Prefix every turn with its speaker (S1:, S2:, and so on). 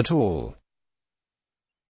S1: at all.